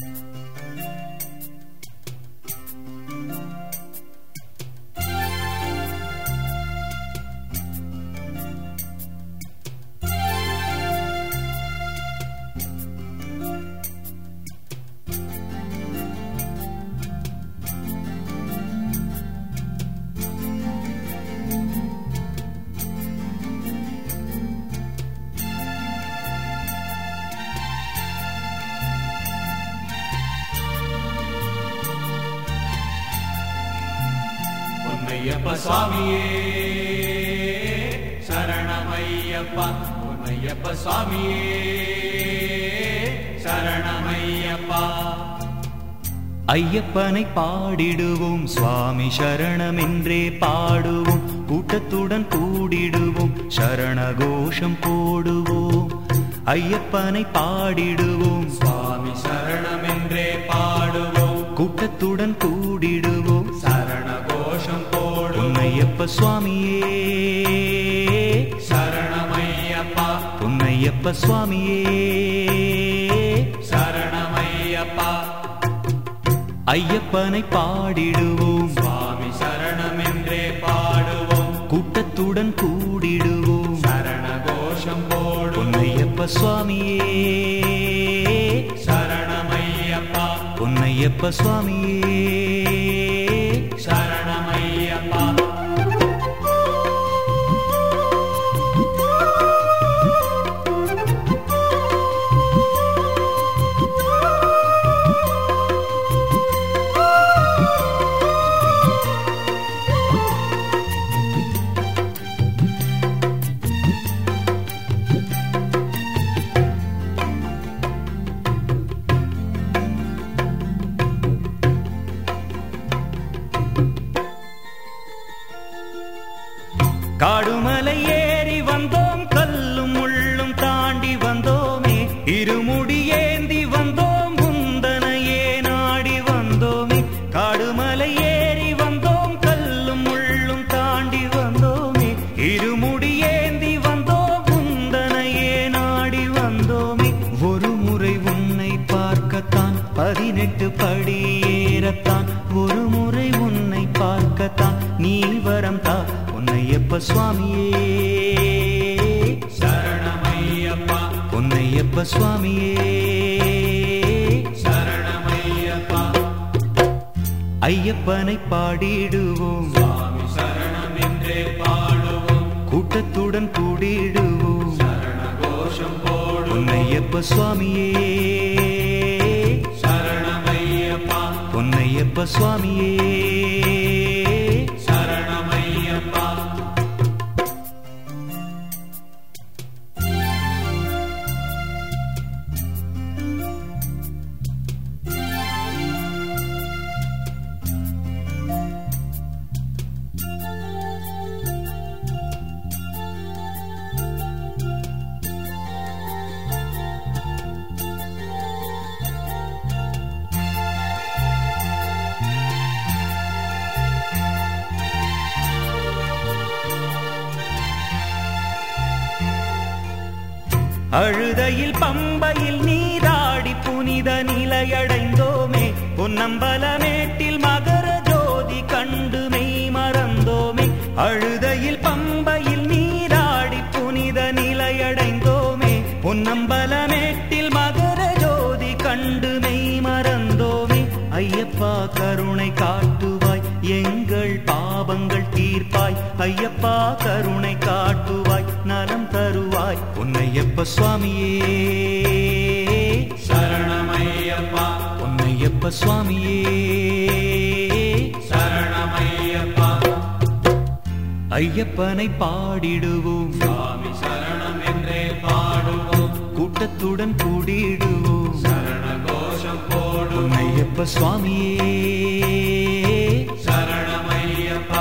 Bye. பொன்னையப்ப சுவாமியே சரணமையப்பா பொன்னையப்ப சுவாமியே சரணமையப்பா. ஐயப்பனை பாடிடுவோம் சுவாமி சரணம் என்றே பாடுவோம் கூட்டத்துடன் கூடிடுவோம் சரண கோஷம் போடுவோம். ஐயப்பனை பாடிடுவோம் சுவாமி சரணம் என்றே பாடுவோம் கூட்டத்துடன் கூடிடுவோம். பொன்னையப்ப சுவாமியே. சரணமையப்பா. பொன்னையப்ப சுவாமியே. சரணமையப்பா. ஐயப்பனை பாடிடுவோம். சுவாமி சரணமென்றே பாடுவோம். கூட்டத்துடன் கூடிடுவோம். சரண கோஷம் போடும். பொன்னையப்ப சுவாமியே. சரணமையப்பா. பொன்னையப்ப சுவாமியே. சரணமையப்பா காடுமலை ஏறி வந்தோம் கல்லும் முள்ளும் தாண்டி வந்தோமே. இருமுடி ஏந்தி வந்தோம் குந்தனையே நாடி வந்தோமே. காடுமலை ஏறி வந்தோம் கல்லும் முள்ளும் தாண்டி வந்தோமே. இருமுடி ஏந்தி வந்தோம் குந்தனையே நாடி வந்தோமே. ஒரு முறை உன்னை பார்க்கத்தான் பதினெட்டு படி ஏறத்தான். ஒரு முறை உன்னை பார்க்கத்தான் நீ வரம் தான் பொன்னையப்ப சுவாமியே. சரணமையப்பா. பொன்னையப்ப சுவாமியே. சரணமையப்பா. ஐயப்பனை பாடிடுவோம். சுவாமி சரணமென்றே பாடுவோம். கூட்டத்துடன் கூடிடுவோம். சரண கோஷம் போடும் பொன்னையப்ப சுவாமியே. சரணமையப்பா. பொன்னையப்ப சுவாமியே. அழுதையில் பம்பையில் நீராடி புனித நிலையடைந்தோமே. பொன்னம்பலமேட்டில் மகர ஜோதி கண்டு மெய் மறந்தோமே. அழுதையில் பம்பையில் நீராடி புனித நிலையடைந்தோமே. பொன்னம்பலமேட்டில் மகர ஜோதி கண்டு மெய் மறந்தோமே. ஐயப்பா கருணை காட்டுவாய் எங்கள் பாவங்கள் தீர்ப்பாய். ஐயப்பா கருணை காட்டுவாய் நலம் தருவாய் பொன்னையப்ப சுவாமியே. சரணமையப்பா. பொன்னையப்ப சுவாமியே. சரணமையப்பா. ஐயப்பனை பாடிடுவோம். சுவாமி சரணம் என்றே பாடுவோம். கூட்டத்துடன் கூடிடுவோம். சரண கோஷம் போடும். பொன்னையப்ப சுவாமியே. சரணமையப்பா.